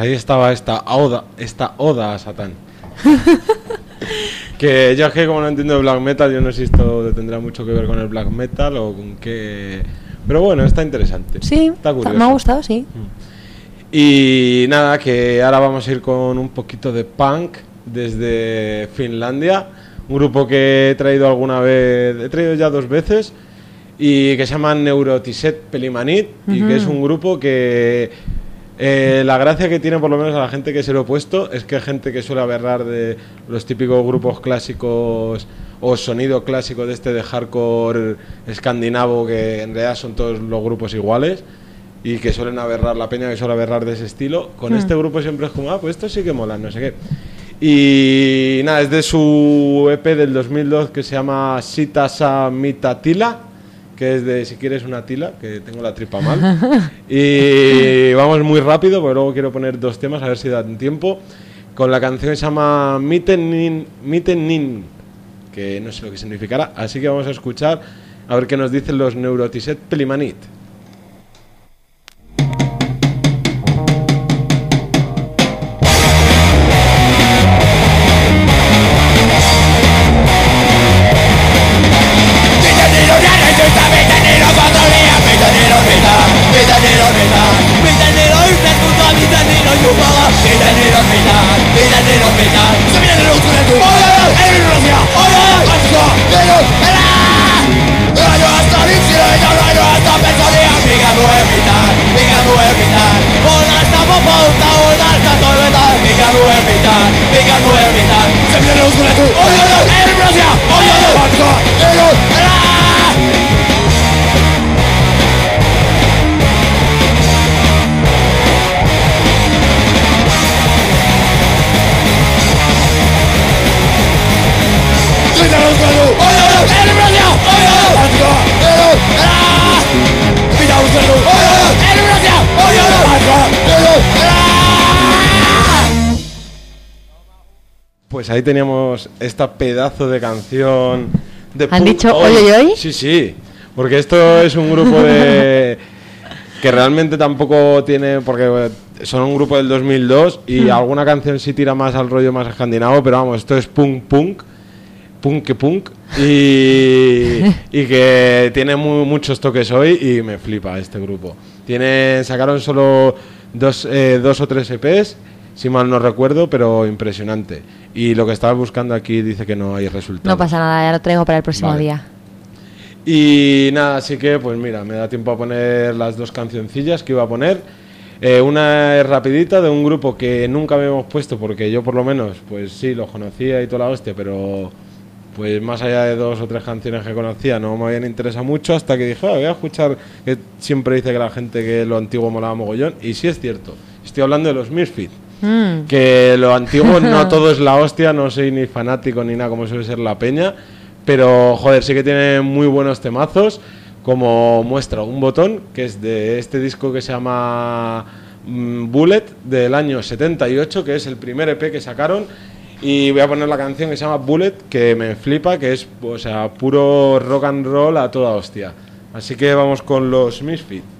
Ahí estaba esta oda, esta oda a Satán. que yo es que como no entiendo de black metal, yo no sé si esto tendrá mucho que ver con el black metal o con qué... Pero bueno, está interesante. Sí, está curioso. me ha gustado, sí. Y nada, que ahora vamos a ir con un poquito de punk desde Finlandia, un grupo que he traído alguna vez, he traído ya dos veces, y que se llama Neurotiset Pelimanit, y que es un grupo que eh, la gracia que tiene por lo menos a la gente que se lo he puesto es que gente que suele aberrar de los típicos grupos clásicos o sonido clásico de este de hardcore escandinavo que en realidad son todos los grupos iguales y que suelen aberrar la peña que suele aberrar de ese estilo. Con este grupo siempre es como, ah, pues esto sí que mola, no sé qué. Y nada, es de su EP del 2002 que se llama Sitasa Mitatila, que es de si quieres una tila, que tengo la tripa mal. y vamos muy rápido, porque luego quiero poner dos temas, a ver si dan tiempo. Con la canción que se llama Mitten Nin, Mitten Nin, que no sé lo que significará. Así que vamos a escuchar a ver qué nos dicen los Neurotiset Pelimanit. Ahí teníamos esta pedazo de canción de ¿Han dicho hoy, hoy, hoy? Sí, sí, porque esto es un grupo de que realmente tampoco tiene porque son un grupo del 2002 y Hmm. alguna canción sí tira más al rollo más escandinavo, pero vamos, esto es punk punk, punk que punk y, y que tiene mu- muchos toques hoy y me flipa este grupo. Tienen sacaron solo dos, eh, dos o tres EPs, si mal no recuerdo, pero impresionante. Y lo que estaba buscando aquí dice que no hay resultados. No pasa nada, ya lo traigo para el próximo Vale. día. Y nada, así que pues mira, me da tiempo a poner las dos cancioncillas que iba a poner. Eh, una es rapidita de un grupo que nunca habíamos puesto porque yo por lo menos, pues sí, los conocía y toda la hostia, pero pues más allá de dos o tres canciones que conocía no me habían interesado mucho hasta que dije, "Ah, voy a escuchar que siempre dice que la gente que lo antiguo molaba mogollón y sí es cierto, estoy hablando de los Misfits. Mm. Que lo antiguo no todo es la hostia, no soy ni fanático ni nada como suele ser la peña, pero joder, sí que tiene muy buenos temazos, como muestra un botón, que es de este disco que se llama mm, Bullet, del año 78, que es el primer EP que sacaron, y voy a poner la canción que se llama Bullet, que me flipa, que es o sea, puro rock and roll a toda hostia. Así que vamos con los Misfits.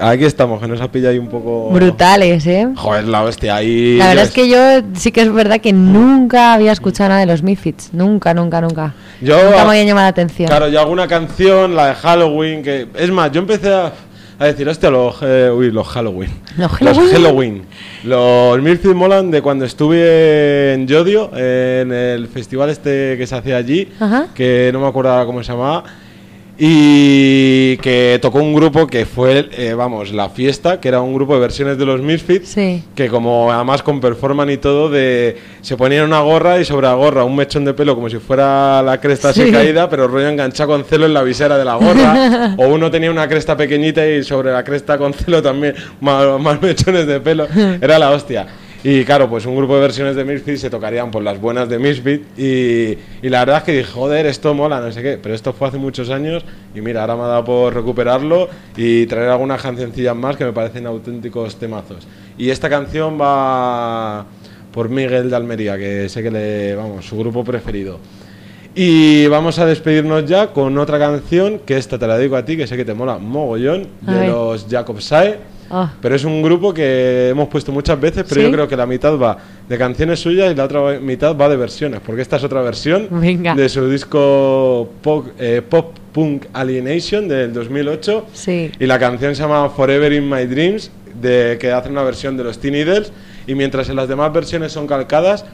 Aquí estamos, que nos ha pillado ahí un poco. Brutales, ¿eh? Joder, la hostia, ahí. La verdad es que yo sí que es verdad que nunca había escuchado nada de los Misfits. Nunca, nunca, nunca. Yo- nunca me había llamado la atención. Claro, yo alguna canción, la de Halloween, que. Es más, yo empecé a, a decir, hostia, los. eh, uy, los Halloween. ¿Los Halloween? Halloween. Los Milford molan de cuando estuve en Yodio, en el festival este que se hacía allí, Ajá. que no me acuerdo cómo se llamaba. Y que tocó un grupo que fue, eh, vamos, La Fiesta, que era un grupo de versiones de los Misfits, Sí. que como además con performance y todo, de se ponían una gorra y sobre la gorra un mechón de pelo como si fuera la cresta así Sí. caída, pero rollo enganchado con celo en la visera de la gorra. o uno tenía una cresta pequeñita y sobre la cresta con celo también más, más mechones de pelo. Era la hostia. Y claro, pues un grupo de versiones de Misfit se tocarían por las buenas de Misfit y, y la verdad es que dije, joder, esto mola, no sé qué, pero esto fue hace muchos años y mira, ahora me ha dado por recuperarlo y traer algunas cancioncillas más que me parecen auténticos temazos. Y esta canción va por Miguel de Almería, que sé que le, vamos, su grupo preferido. Y vamos a despedirnos ya con otra canción, que esta te la digo a ti, que sé que te mola mogollón, A de ver. los Jacob Sae. Oh, Pero es un grupo que hemos puesto muchas veces, pero ¿Sí? yo creo que la mitad va de canciones suyas y la otra mitad va de versiones, porque esta es otra versión Venga. de su disco Pop, eh, Pop Punk Alienation del 2008 sí. y la canción se llama Forever in My Dreams, de que hace una versión de los Teen Idles y mientras en las demás versiones son calcadas,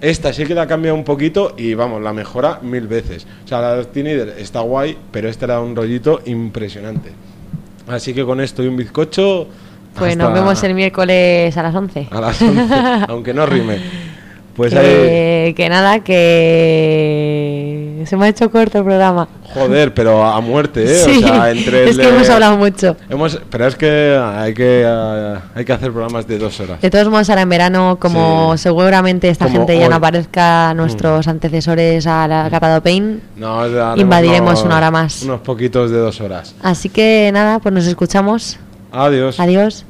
esta sí que la cambia un poquito y vamos, la mejora mil veces. O sea, la de los Teen está guay, pero este era un rollito impresionante. Así que con esto y un bizcocho... Pues hasta nos vemos el miércoles a las 11. A las 11, aunque no rime. Pues ahí... que, que nada, que se me ha hecho corto el programa. Joder, pero a muerte, ¿eh? Sí, o sea, entre es el que hemos hablado mucho. Hemos- pero es que hay que eh, hay que hacer programas de dos horas. De todos modos, ahora en verano, como Sí. seguramente esta Como gente ya hoy. Mm. no aparezca nuestros antecesores a la Catado Pain, No, Invadiremos unos- una hora más. Unos poquitos de dos horas. así que nada, pues nos escuchamos. Adiós. Adiós.